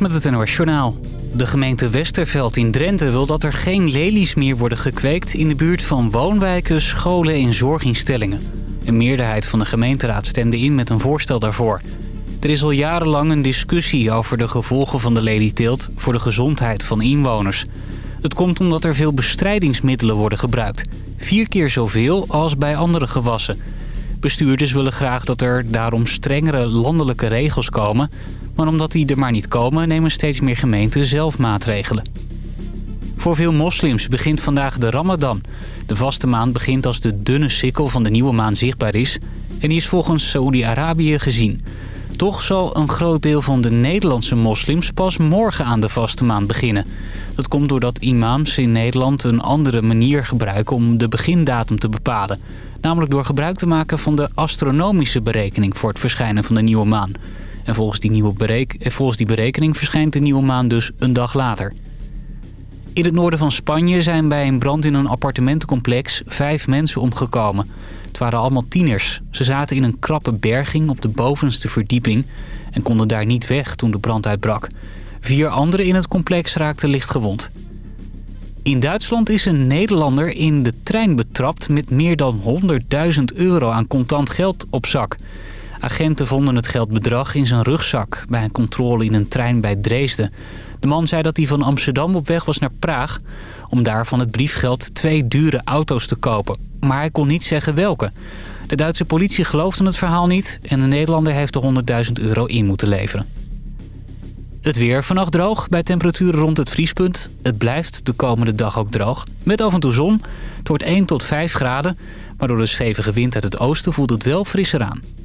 Met het Journaal. De gemeente Westerveld in Drenthe wil dat er geen lelies meer worden gekweekt... in de buurt van woonwijken, scholen en zorginstellingen. Een meerderheid van de gemeenteraad stemde in met een voorstel daarvoor. Er is al jarenlang een discussie over de gevolgen van de lelieteelt... voor de gezondheid van inwoners. Het komt omdat er veel bestrijdingsmiddelen worden gebruikt. Vier keer zoveel als bij andere gewassen... Bestuurders willen graag dat er daarom strengere landelijke regels komen... maar omdat die er maar niet komen nemen steeds meer gemeenten zelf maatregelen. Voor veel moslims begint vandaag de Ramadan. De vaste maand begint als de dunne sikkel van de nieuwe maan zichtbaar is... en die is volgens Saoedi-Arabië gezien. Toch zal een groot deel van de Nederlandse moslims pas morgen aan de vaste maand beginnen. Dat komt doordat imams in Nederland een andere manier gebruiken om de begindatum te bepalen... Namelijk door gebruik te maken van de astronomische berekening voor het verschijnen van de nieuwe maan. En volgens die, nieuwe berek volgens die berekening verschijnt de nieuwe maan dus een dag later. In het noorden van Spanje zijn bij een brand in een appartementencomplex vijf mensen omgekomen. Het waren allemaal tieners. Ze zaten in een krappe berging op de bovenste verdieping en konden daar niet weg toen de brand uitbrak. Vier anderen in het complex raakten licht gewond. In Duitsland is een Nederlander in de trein betrapt met meer dan 100.000 euro aan contant geld op zak. Agenten vonden het geldbedrag in zijn rugzak bij een controle in een trein bij Dresden. De man zei dat hij van Amsterdam op weg was naar Praag... om daar van het briefgeld twee dure auto's te kopen. Maar hij kon niet zeggen welke. De Duitse politie geloofde het verhaal niet... en de Nederlander heeft de 100.000 euro in moeten leveren. Het weer vannacht droog, bij temperaturen rond het vriespunt. Het blijft de komende dag ook droog. Met af en toe zon. Het wordt 1 tot 5 graden. Maar door de stevige wind uit het oosten voelt het wel frisser aan.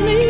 me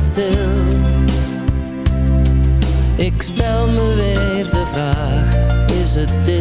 stil. Ik stel me weer de vraag: is het dit?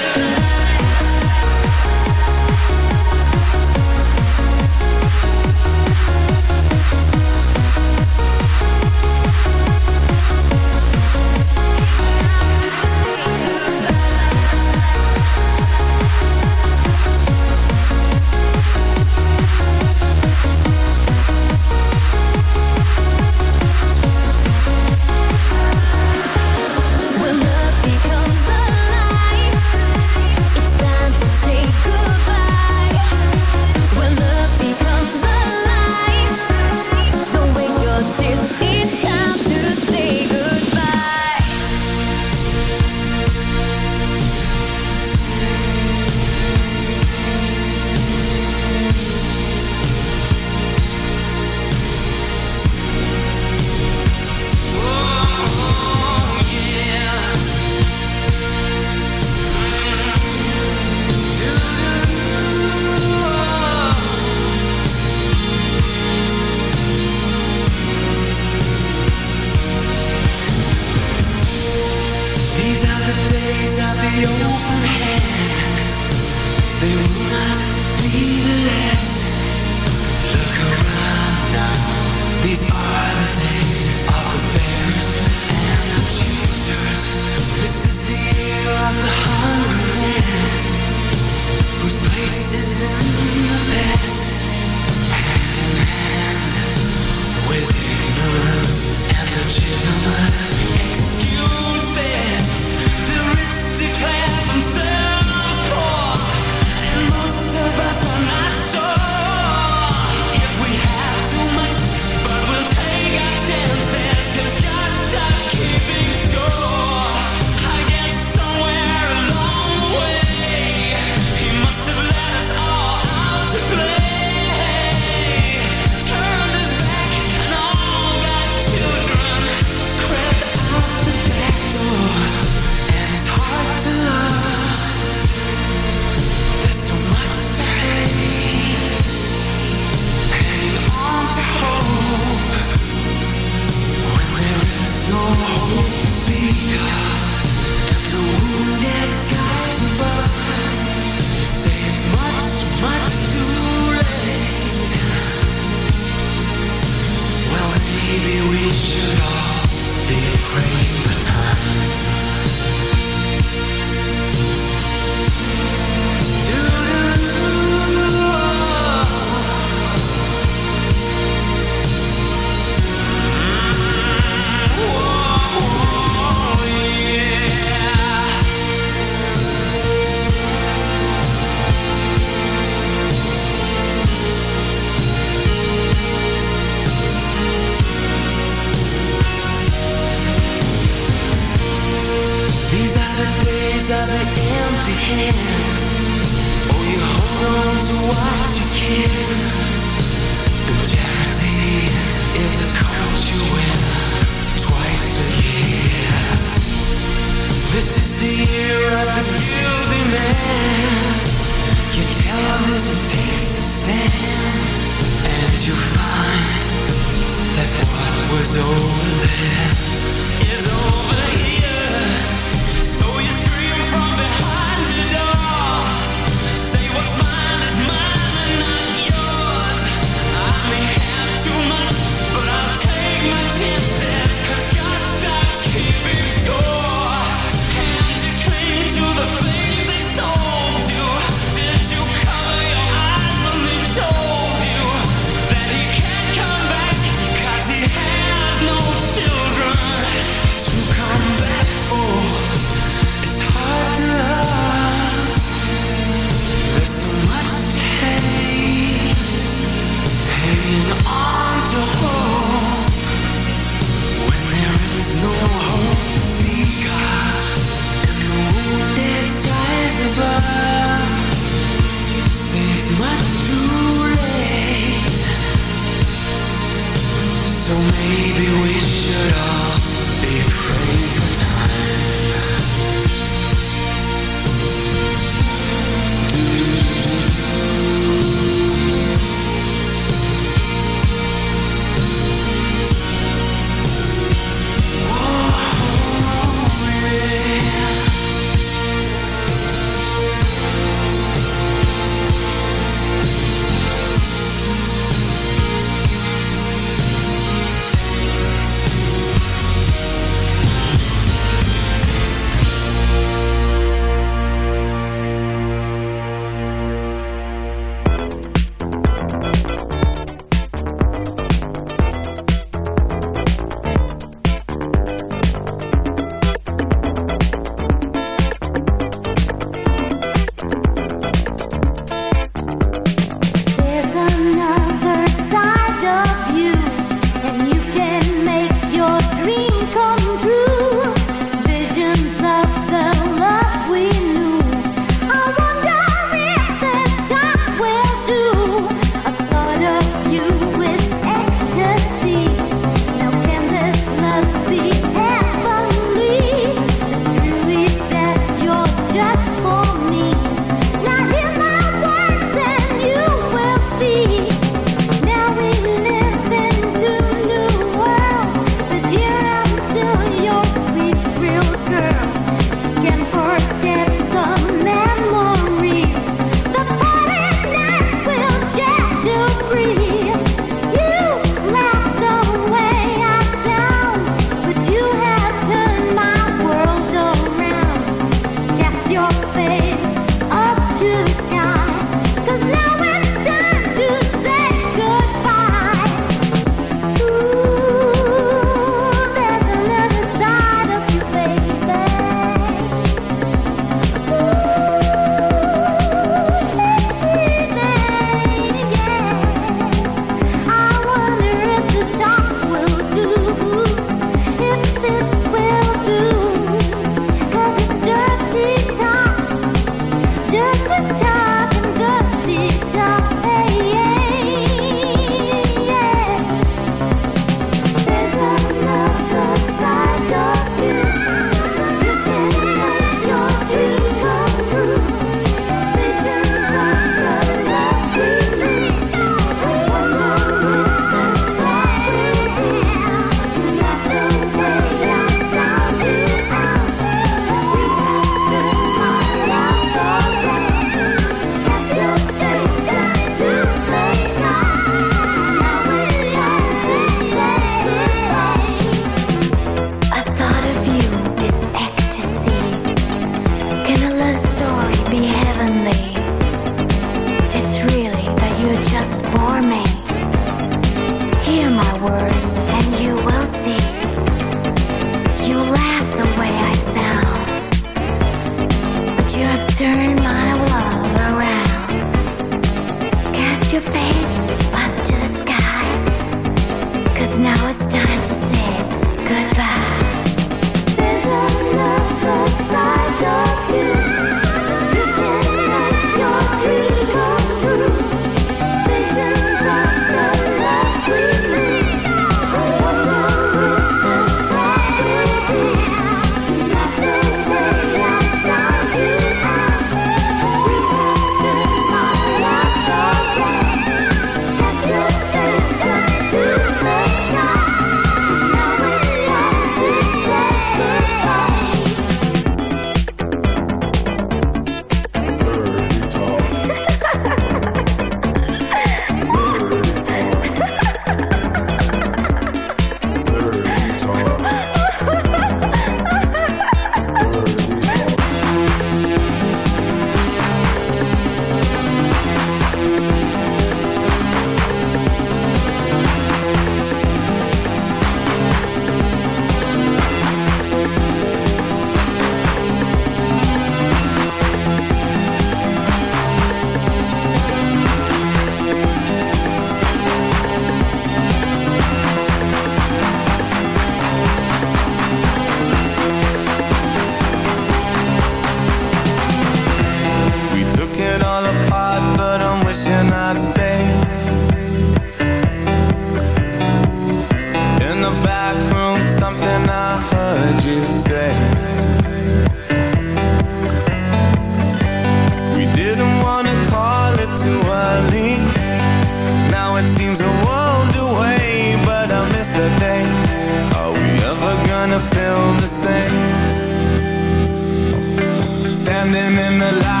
in the light.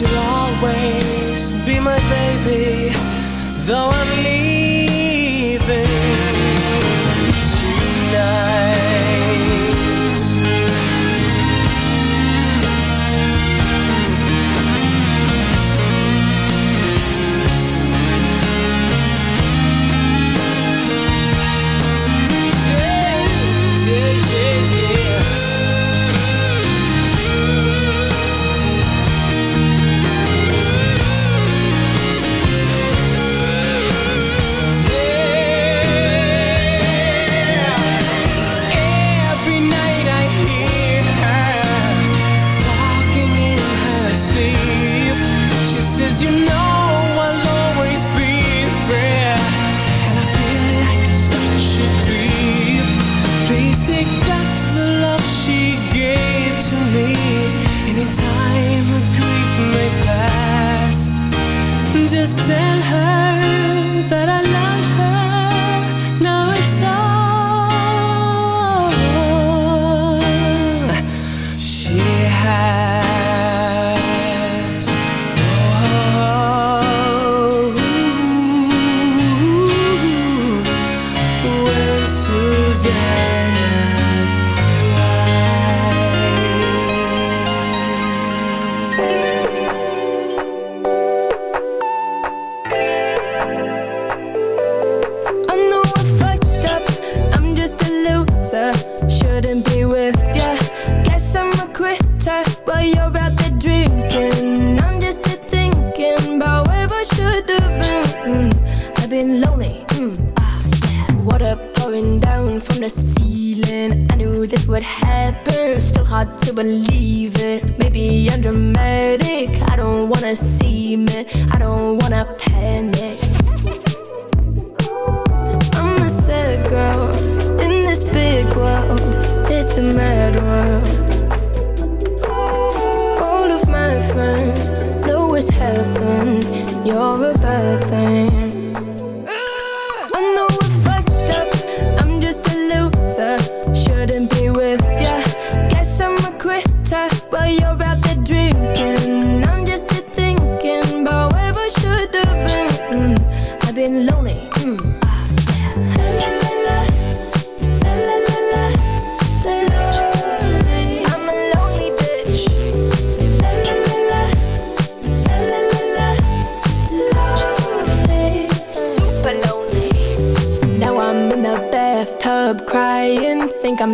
You'll always be my baby, though I'm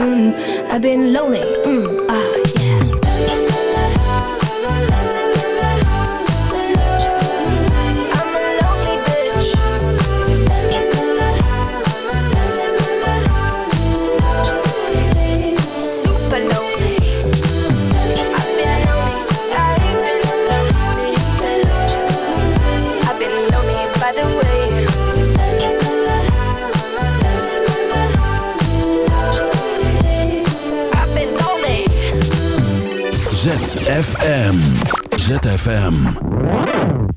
Mm. I've been lonely. Mm. Ah. Find it.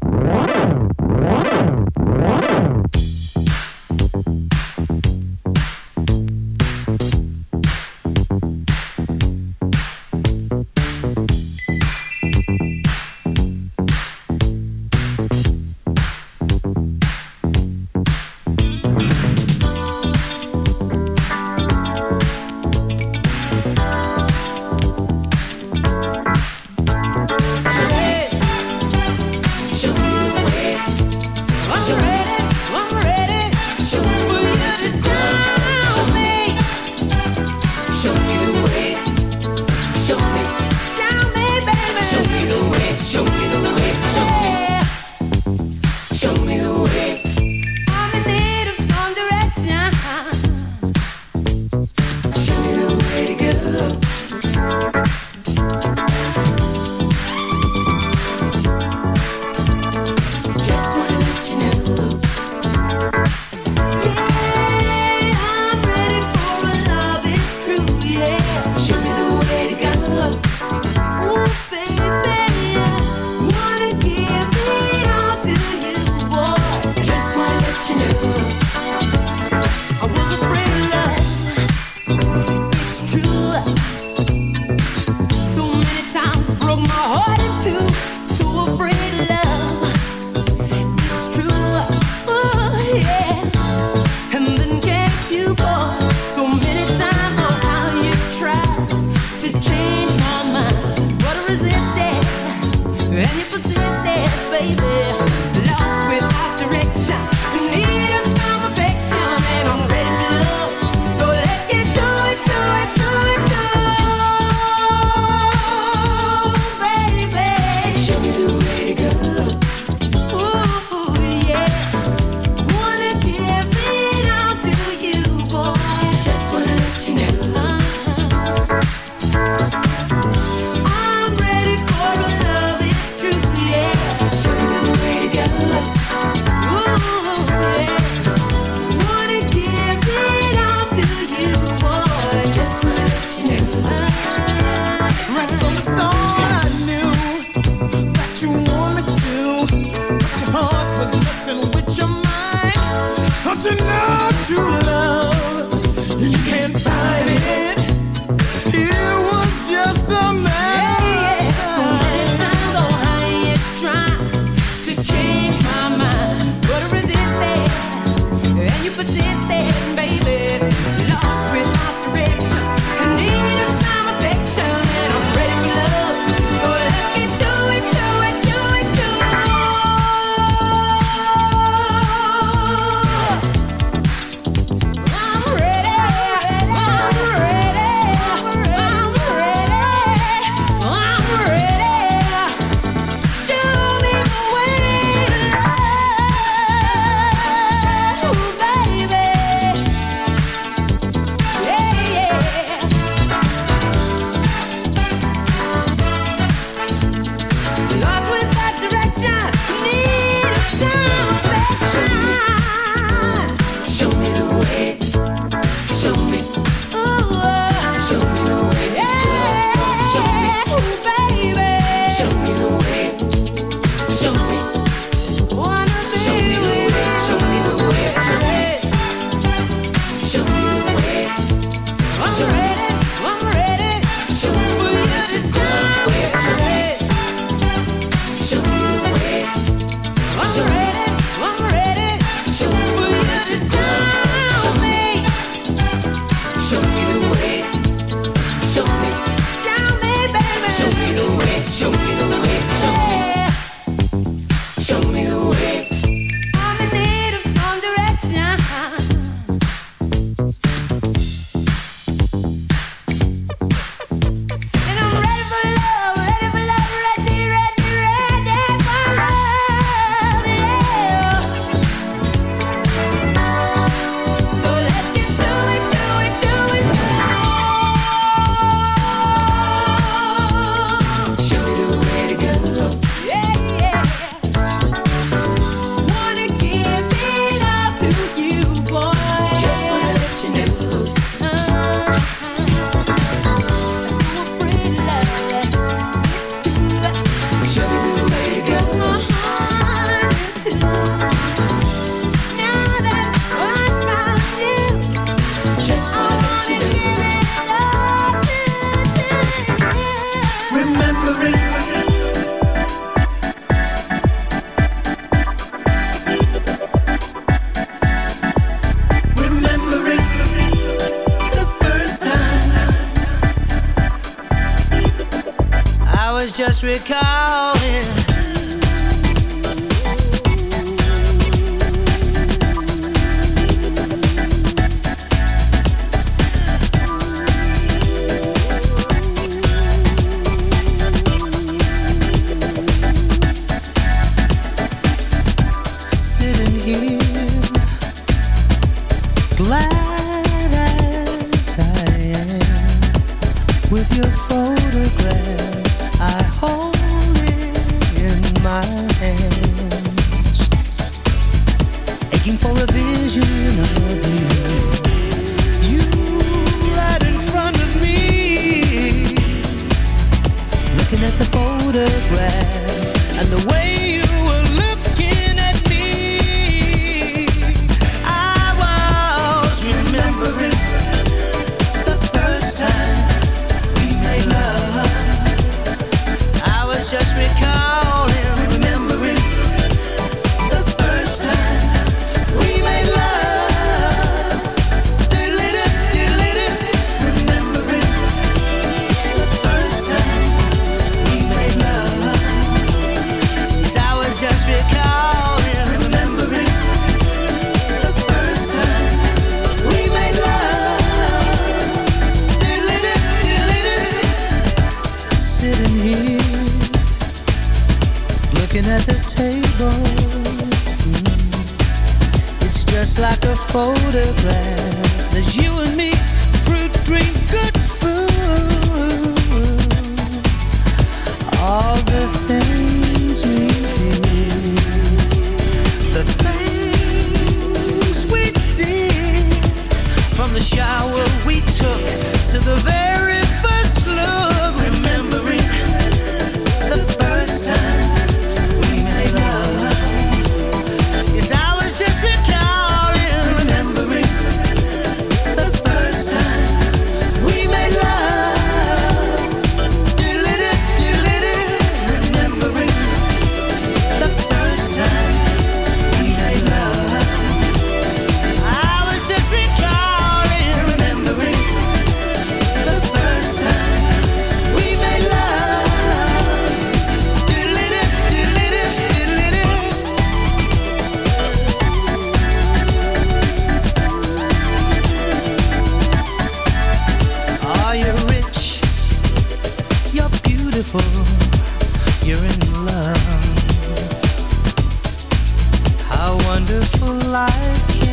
wonderful life.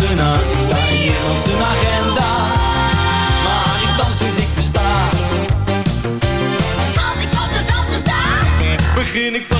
Ik sta in niemand zijn agenda. Maar ik dans dus ik besta. Als ik op de dans versta Begin ik pas